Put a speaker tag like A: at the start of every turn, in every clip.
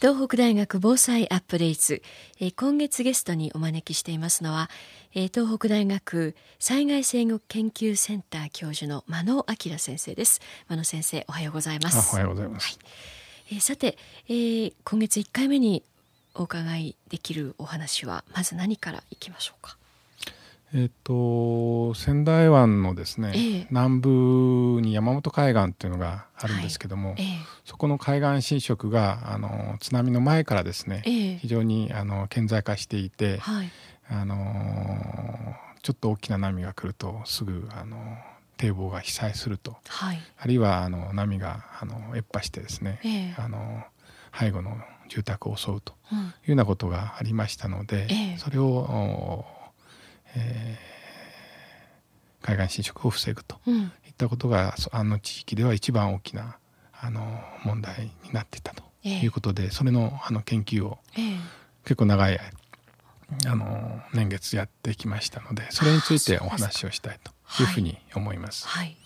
A: 東北大学防災アップデート、えー、今月ゲストにお招きしていますのは、えー、東北大学災害制御研究センター教授の真野明先生です。真野先生おはようございます。
B: おはようございます、はい、
A: えー、さて、えー、今月1回目にお伺いできるお話はまず何からいきましょうか？
B: えっ、と仙台湾のですね、えー、南部に山本海岸っていうのがあるんですけども、はい。えー、そこの海岸浸食があの津波の前からですね、えー、非常にあの顕在化していて、はい、あのちょっと大きな波が来るとすぐあの堤防が被災すると、はい、あるいはあの波があの越波してですね、あの背後の住宅を襲うというようなことがありましたので、それをえー、海岸侵食を防ぐといったことが、あの地域では一番大きなあの問題になっていたということで、えー、それのあの研究を、結構長いあの年月やってきましたのでそれについてお話をしたいというふうに思います。はい、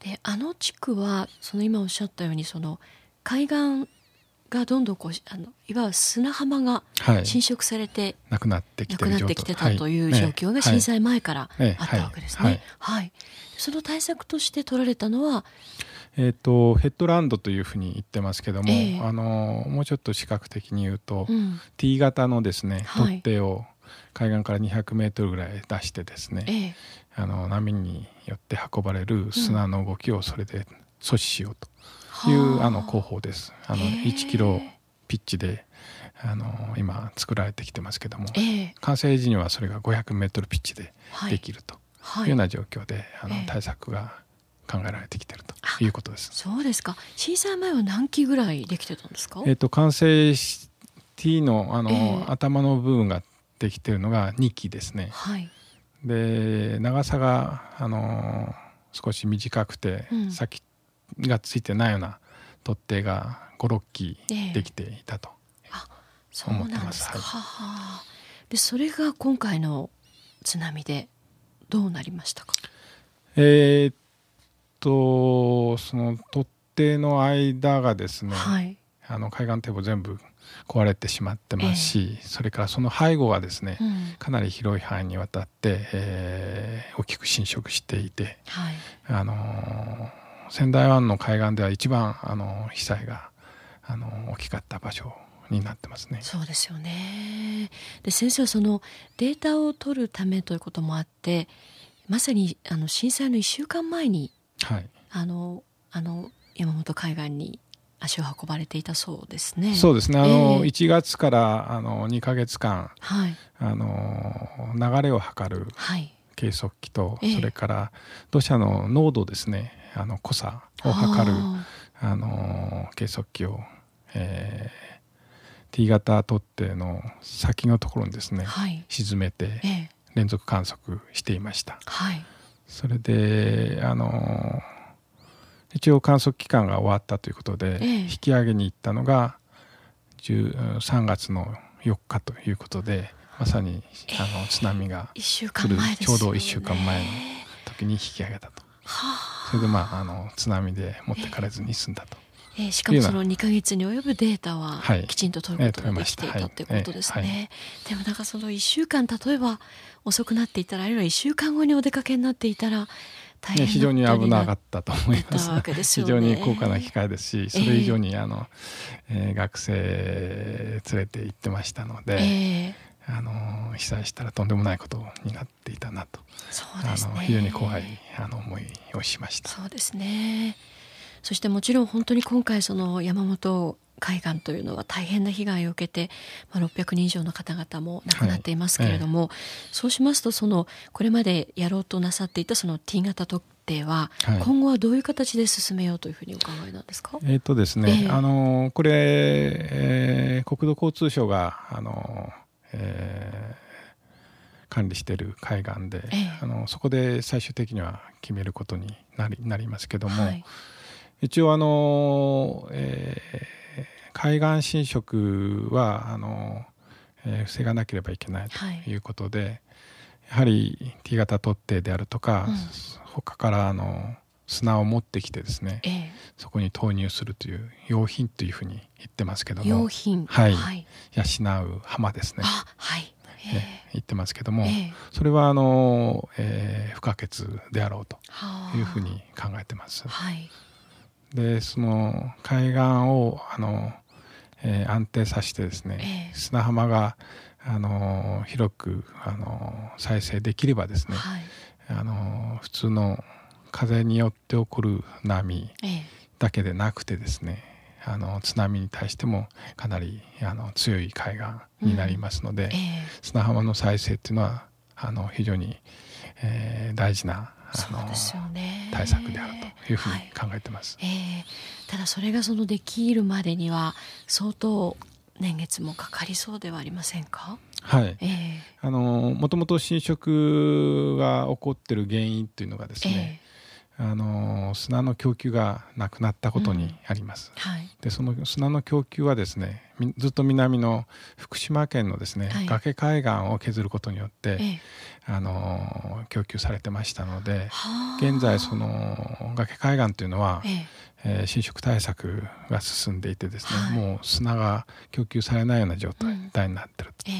A: であの地区はその今おっしゃったようにその海岸がどんどんこうあのいわゆる砂浜が侵食されて、はい、
B: なくなってきてな
A: くなってきてたという状況が震災前からあったわけですね。はい、その対策として取られたのは？
B: えーと、ヘッドランドというふうに言ってますけども、えー、あのもうちょっと視覚的に言うと、うん、T 型のですね取っ手を海岸から200メートルぐらい出してですね、えー、あの波によって運ばれる砂の動きをそれで阻止しようというあの工法です。あの1キロピッチであの今作られてきてますけども、完成時にはそれが500メートルピッチでできるというような状況で、あの対策が考えられてきてるということです。
A: そうですか。震災前は何機ぐらいできてたんですか？
B: えっ、と完成 T のあの、えー、頭の部分ができてるのが2機ですね。はい。で長さがあの少し短くて、うん、先がついてないような取っ手が56機できていたと思ってます。ええ、は
A: はでそれが今回の津波でどうなりましたか？
B: えー、っとその取っ手の間がですね、はい、あの海岸堤防全部壊れてしまってますし、えそれからその背後がですね、うん、かなり広い範囲にわたって、えー、大きく侵食していて、はい、あのー仙台湾の海岸では一番あの被災があの大きかった場所になってますね。
A: そうですよね。で先生はそのデータを取るためということもあってまさにあの震災の1週間前に、はい、あのあの山本海岸に足を運ばれていたそうですね。
B: そうですね。あの、えー、1月からあの2か月間、はい、あの流れを測る計測器と、はい、それから土砂の濃度ですね。あの濃さを測るあの計測器を、えー、T 型取っ手の先のところにですね、はい、沈めて連続観測していました。はい、それであの一応観測期間が終わったということで、引き上げに行ったのが3月の4日ということでまさにあの津波が来る、ちょうど1週間前の時に引き上げたと。はあそれでまああの津波で持ってかれずに済んだと。
A: えー、しかもその2か月に及ぶデータはきちんと取ることができていたということですね。でもなんかその1週間例えば遅くなっていたらあるいは1週間後にお出かけになっていたら大変
B: 非常に危なかったと思います。す非常に高価な機会ですしそれ以上にあの、えー、学生連れて行ってましたので。えーあの被災したらとんでもないことになっていたなと。ね、あの非常に怖いあの思いをしました。
A: そうですね。そしてもちろん本当に今回その山本海岸というのは大変な被害を受けて、まあ、600人以上の方々も亡くなっていますけれども、はい。ええ、そうしますとそのこれまでやろうとなさっていたその T 型特定は、今後はどういう形で進めようというふうにお考えなんですか、
B: えーとですね、えー、あのこれ、えー、国土交通省があのえー、管理している海岸で、ええ、あのそこで最終的には決めることになりなりますけども、はい、一応あの、えー、海岸侵食はあの、えー、防がなければいけないとい。うことで、はい、やはり T 型突堤であるとか、うん、他からあの砂を持ってきてですね、ええ、そこに投入するという用品というふうに言ってますけども
A: 用品。
B: はい、はい、養う浜ですね。
A: はい、
B: ね、言ってますけども、それはあの、えー、不可欠であろうというふうに考えてます。はい、でその海岸をあの、えー、安定させてですね、砂浜があの広くあの再生できればですね、はい、あの普通の風によって起こる波だけでなくてですね、えあの津波に対してもかなりあの強い海岸になりますので、うん。え砂浜の再生っていうのはあの非常に、えー、大事なあの、ね、対策であるというふうに考えてます、
A: はい、えー、ただそれがそのできるまでには相当年月もかかりそうではありませんか？
B: はい、えー、あのもともと侵食が起こってる原因というのがですね、えー、あの砂の供給がなくなったことにあります、うん。はい、でその砂の供給はですねずっと南の福島県のですね、はい、崖海岸を削ることによって、えー、あの供給されてましたので現在その崖海岸というのは、えーえー、侵食対策が進んでいてですね、はい、もう砂が供給されないような状態になってると、うんえ。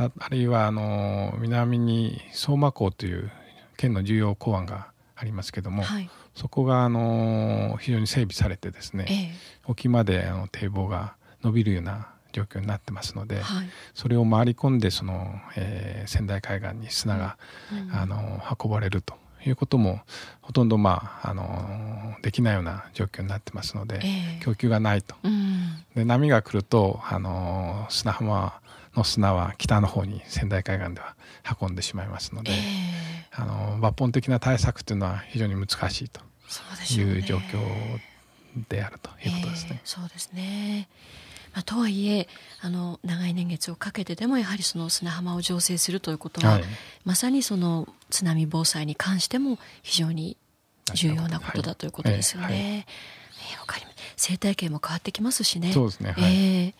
B: ー、ああるいはあの南に相馬港という県の重要港湾がありますけども、はい、そこがあの非常に整備されてですね、えー、沖まであの堤防が伸びるような状況になってますので、はい、それを回り込んでその、えー、仙台海岸に砂が、うん、あの運ばれるということもほとんど、まあ、あのできないような状況になってますので、えー、供給がないと、うん、で波が来るとあの砂浜の砂は北の方に仙台海岸では運んでしまいますので、えー、あの抜本的な対策というのは非常に難しいという状況であるということですね。
A: えー、そうですねまあ、とはいえあの長い年月をかけてでもやはりその砂浜を醸成するということは、はい、まさにその津波防災に関しても非常に重要なことだということですよね。はいえー、えー、かり生態系も変わってきますしね。
B: そうですね。
A: はい、えー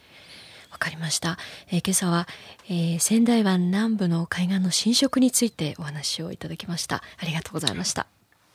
A: わかりました、えー、今朝は、えー、仙台湾南部の海岸の浸食についてお話をいただきました。ありがとうございました。